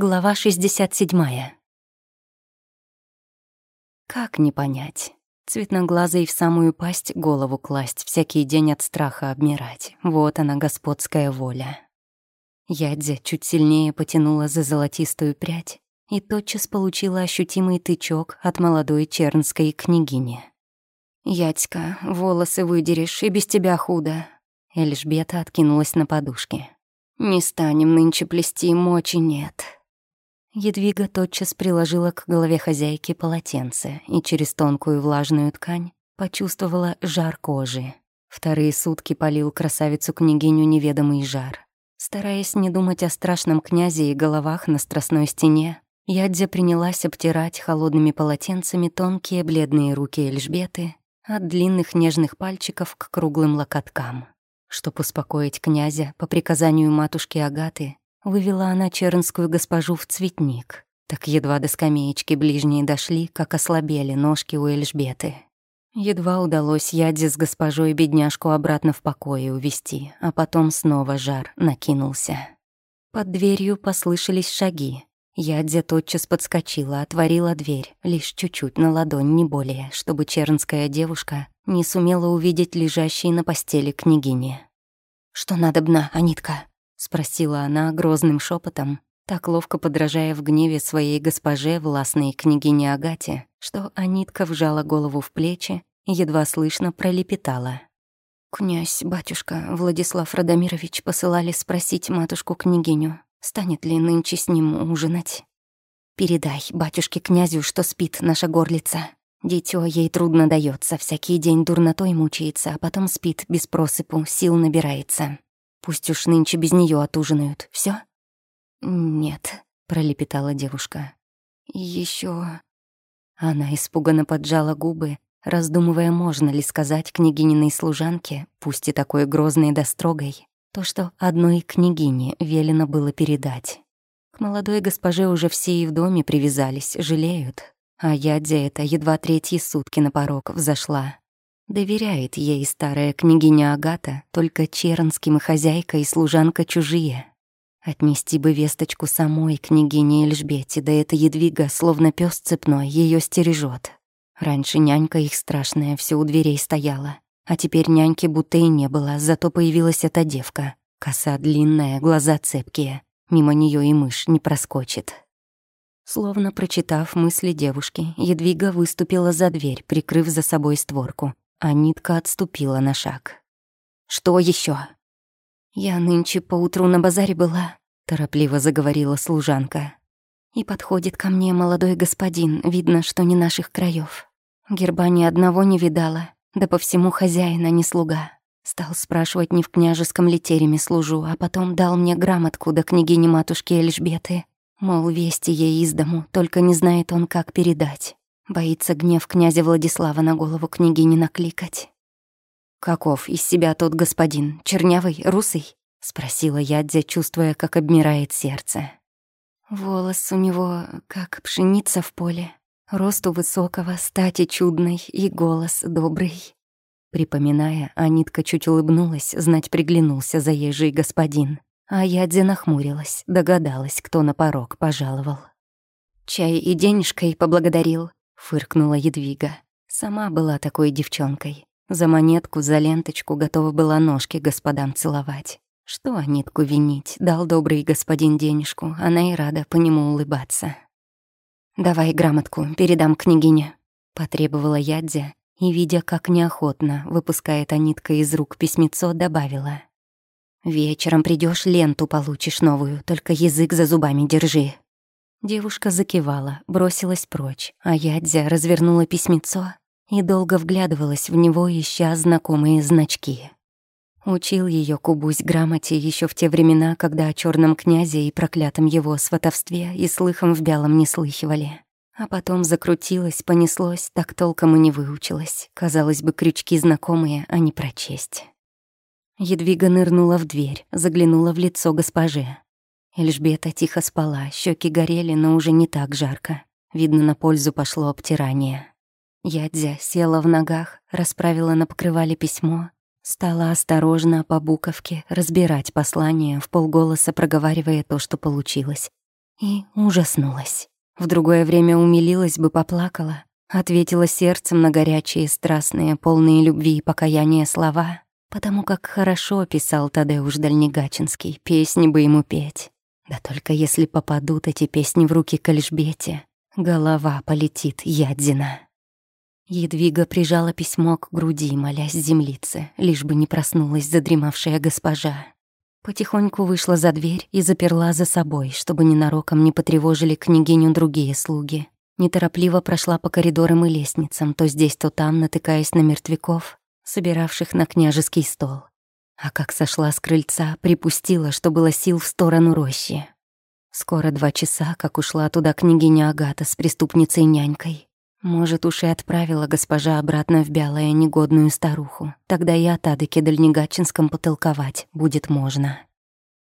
Глава 67. Как не понять? Цветноглазый в самую пасть голову класть, всякий день от страха обмирать. Вот она, господская воля. Ядзя чуть сильнее потянула за золотистую прядь и тотчас получила ощутимый тычок от молодой чернской княгини. «Ядька, волосы выдерешь, и без тебя худо». Эльжбета откинулась на подушке. «Не станем нынче плести, мочи нет». Едвига тотчас приложила к голове хозяйки полотенце и через тонкую влажную ткань почувствовала жар кожи. Вторые сутки полил красавицу-княгиню неведомый жар. Стараясь не думать о страшном князе и головах на страстной стене, Ядзя принялась обтирать холодными полотенцами тонкие бледные руки Эльжбеты от длинных нежных пальчиков к круглым локоткам. Чтоб успокоить князя, по приказанию матушки Агаты, Вывела она чернскую госпожу в цветник. Так едва до скамеечки ближние дошли, как ослабели ножки у Эльжбеты. Едва удалось Яде с госпожой бедняжку обратно в покое увести, а потом снова жар накинулся. Под дверью послышались шаги. Ядзя тотчас подскочила, отворила дверь, лишь чуть-чуть на ладонь, не более, чтобы чернская девушка не сумела увидеть лежащей на постели княгини. «Что надобно, Анитка?» — спросила она грозным шепотом, так ловко подражая в гневе своей госпоже, властной княгине Агате, что Анитка вжала голову в плечи и едва слышно пролепетала. «Князь, батюшка, Владислав Радомирович посылали спросить матушку-княгиню, станет ли нынче с ним ужинать. Передай батюшке-князю, что спит наша горлица. Дитё ей трудно дается, всякий день дурнотой мучается, а потом спит без просыпу, сил набирается. Пусть уж нынче без нее отужинают. Все? Нет, пролепетала девушка. Еще. Она испуганно поджала губы, раздумывая, можно ли сказать княгининой служанке, пусть и такой грозной да строгой, то, что одной княгине велено было передать. К молодой госпоже уже все и в доме привязались, жалеют, а ядя это едва третьи сутки на порог взошла. Доверяет ей старая княгиня Агата, только Чернским хозяйка и служанка чужие. Отнести бы весточку самой княгине Эльжбете, да эта едвига, словно пес цепной, ее стережет. Раньше нянька их страшная все у дверей стояла, а теперь няньки будто и не было, зато появилась эта девка. Коса длинная, глаза цепкие. Мимо нее и мышь не проскочит. Словно прочитав мысли девушки, Едвига выступила за дверь, прикрыв за собой створку, а нитка отступила на шаг. «Что еще? «Я нынче поутру на базаре была», — торопливо заговорила служанка. «И подходит ко мне молодой господин, видно, что не наших краев. Герба ни одного не видала, да по всему хозяина не слуга. Стал спрашивать, не в княжеском ли тереме служу, а потом дал мне грамотку до княгини матушки Эльжбеты. Мол, вести ей из дому, только не знает он, как передать. Боится гнев князя Владислава на голову княгини накликать. «Каков из себя тот господин? Чернявый, русый?» — спросила Ядзя, чувствуя, как обмирает сердце. Волос у него, как пшеница в поле, росту высокого, стати чудной и голос добрый. Припоминая, Анитка чуть улыбнулась, знать приглянулся заезжий господин. А Ядзя нахмурилась, догадалась, кто на порог пожаловал. Чай и денежкой поблагодарил, фыркнула Едвига. Сама была такой девчонкой. За монетку, за ленточку готова была ножки господам целовать. Что нитку винить, дал добрый господин денежку, она и рада по нему улыбаться. «Давай грамотку, передам княгине», — потребовала Ядзя, и, видя, как неохотно выпускает Анитка из рук письмецо, добавила. «Вечером придешь, ленту получишь новую, только язык за зубами держи». Девушка закивала, бросилась прочь, а Ядзя развернула письмецо и долго вглядывалась в него, ища знакомые значки. Учил ее Кубусь грамоте еще в те времена, когда о черном князе и проклятом его сватовстве и слыхом в белом не слыхивали. А потом закрутилось, понеслось, так толком и не выучилась. Казалось бы, крючки знакомые, а не прочесть. Едвига нырнула в дверь, заглянула в лицо госпоже. Эльжбета тихо спала, щеки горели, но уже не так жарко. Видно, на пользу пошло обтирание. Ядзя села в ногах, расправила на покрывале письмо, стала осторожно по буковке разбирать послание, в полголоса проговаривая то, что получилось. и ужаснулась. В другое время умилилась бы, поплакала, ответила сердцем на горячие, страстные, полные любви и покаяния слова, потому как хорошо писал Тадеуш Дальнегачинский, песни бы ему петь. Да только если попадут эти песни в руки к Альжбете, голова полетит ядзина. Едвига прижала письмо к груди, молясь землице, лишь бы не проснулась задремавшая госпожа. Потихоньку вышла за дверь и заперла за собой, чтобы ненароком не потревожили княгиню другие слуги. Неторопливо прошла по коридорам и лестницам, то здесь, то там, натыкаясь на мертвяков, собиравших на княжеский стол. А как сошла с крыльца, припустила, что было сил в сторону рощи. Скоро два часа, как ушла туда княгиня Агата с преступницей-нянькой. Может, уж и отправила госпожа обратно в бялая негодную старуху. Тогда и о Тадыке Дальнегачинском потолковать будет можно.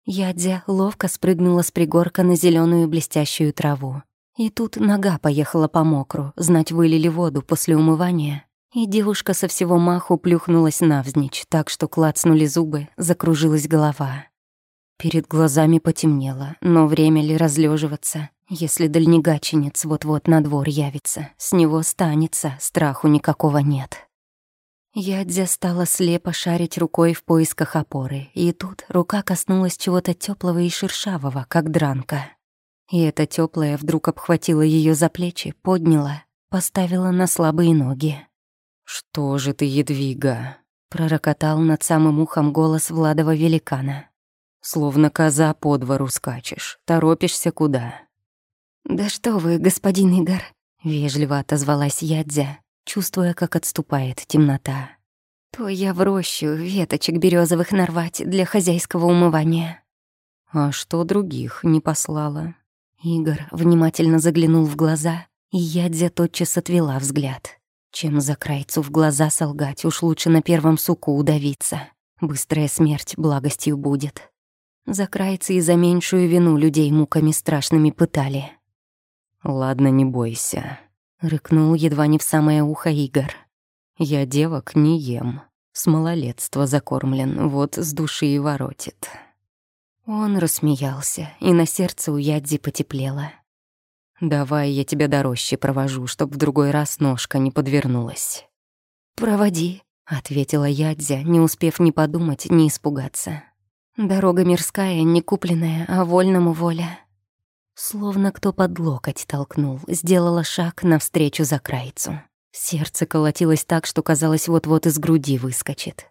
Ядзя ловко спрыгнула с пригорка на зеленую блестящую траву. И тут нога поехала по мокру, знать вылили воду после умывания. И девушка со всего маху плюхнулась навзничь, так что клацнули зубы, закружилась голова. Перед глазами потемнело, но время ли разлеживаться? Если дальнегаченец вот-вот на двор явится, с него станется, страху никакого нет. Ядзя стала слепо шарить рукой в поисках опоры, и тут рука коснулась чего-то теплого и шершавого, как дранка. И это теплое вдруг обхватило ее за плечи, подняло, поставило на слабые ноги. «Что же ты, Едвига?» — пророкотал над самым ухом голос Владова великана. «Словно коза по двору скачешь. Торопишься куда?» «Да что вы, господин Игорь!» — вежливо отозвалась Ядзя, чувствуя, как отступает темнота. «То я в рощу веточек березовых нарвать для хозяйского умывания». «А что других не послала?» Игорь внимательно заглянул в глаза, и Ядзя тотчас отвела взгляд. Чем за крайцу в глаза солгать, уж лучше на первом суку удавиться. Быстрая смерть благостью будет. За крайцы и за меньшую вину людей муками страшными пытали. «Ладно, не бойся», — рыкнул едва не в самое ухо Игорь. «Я девок не ем. С малолетства закормлен, вот с души и воротит». Он рассмеялся, и на сердце у Ядзи потеплело. «Давай я тебя до провожу, чтоб в другой раз ножка не подвернулась». «Проводи», — ответила Ядзя, не успев ни подумать, ни испугаться. «Дорога мирская, не купленная, а вольному воля». Словно кто под локоть толкнул, сделала шаг навстречу за крайцу. Сердце колотилось так, что казалось, вот-вот из груди выскочит.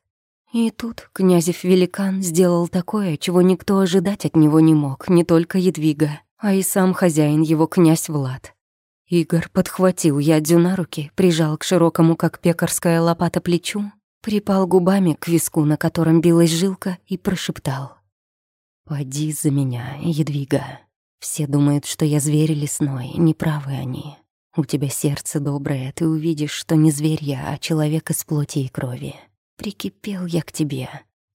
И тут князев великан сделал такое, чего никто ожидать от него не мог, не только Едвига, а и сам хозяин его князь Влад. Игорь подхватил ядю на руки, прижал к широкому, как пекарская лопата, плечу, припал губами к виску, на котором билась жилка, и прошептал. «Поди за меня, Едвига». Все думают, что я зверь лесной, неправы они. У тебя сердце доброе, ты увидишь, что не зверь я, а человек из плоти и крови. Прикипел я к тебе.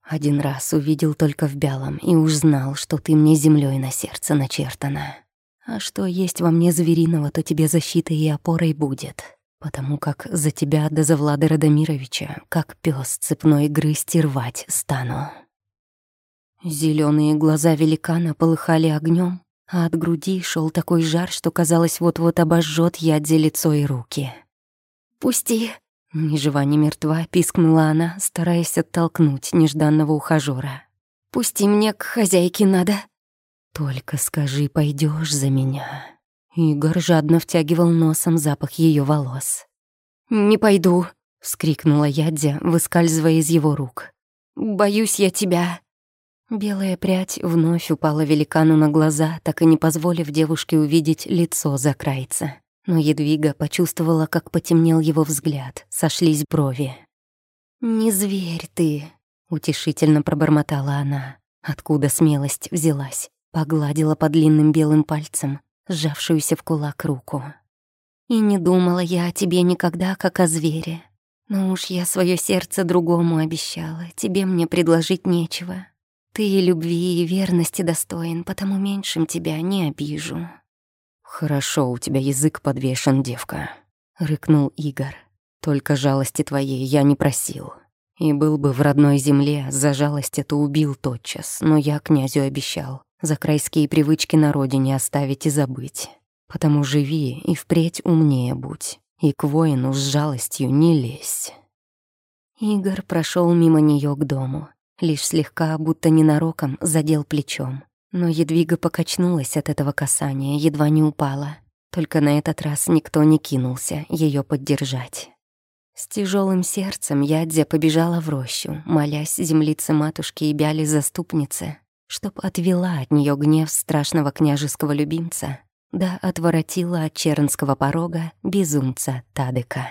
Один раз увидел только в белом и уж знал, что ты мне землей на сердце начертана. А что есть во мне звериного, то тебе защитой и опорой будет. Потому как за тебя да за Влада Радомировича, как пес цепной грызть и рвать стану. Зеленые глаза великана полыхали огнем, а от груди шел такой жар, что казалось, вот-вот обожжет яде лицо и руки. «Пусти!» Ни жива, ни мертва, пискнула она, стараясь оттолкнуть нежданного ухажёра. «Пусти, мне к хозяйке надо!» «Только скажи, пойдешь за меня?» Игорь жадно втягивал носом запах ее волос. «Не пойду!» — вскрикнула Ядзя, выскальзывая из его рук. «Боюсь я тебя!» Белая прядь вновь упала великану на глаза, так и не позволив девушке увидеть лицо закрайца. Но Едвига почувствовала, как потемнел его взгляд, сошлись брови. «Не зверь ты», — утешительно пробормотала она. Откуда смелость взялась? Погладила по длинным белым пальцем, сжавшуюся в кулак руку. «И не думала я о тебе никогда, как о звере. Но уж я свое сердце другому обещала, тебе мне предложить нечего. Ты любви и верности достоин, потому меньшим тебя не обижу». «Хорошо, у тебя язык подвешен, девка», — рыкнул Игорь. «Только жалости твоей я не просил. И был бы в родной земле, за жалость эту убил тотчас, но я князю обещал. За крайские привычки на родине оставить и забыть. Потому живи и впредь умнее будь. И к воину с жалостью не лезь. Игорь прошел мимо нее к дому. Лишь слегка, будто ненароком, задел плечом. Но Едвига покачнулась от этого касания, едва не упала. Только на этот раз никто не кинулся ее поддержать. С тяжелым сердцем Ядзя побежала в рощу, молясь землице матушки и бяли заступнице, чтоб отвела от нее гнев страшного княжеского любимца, да отворотила от чернского порога безумца Тадыка.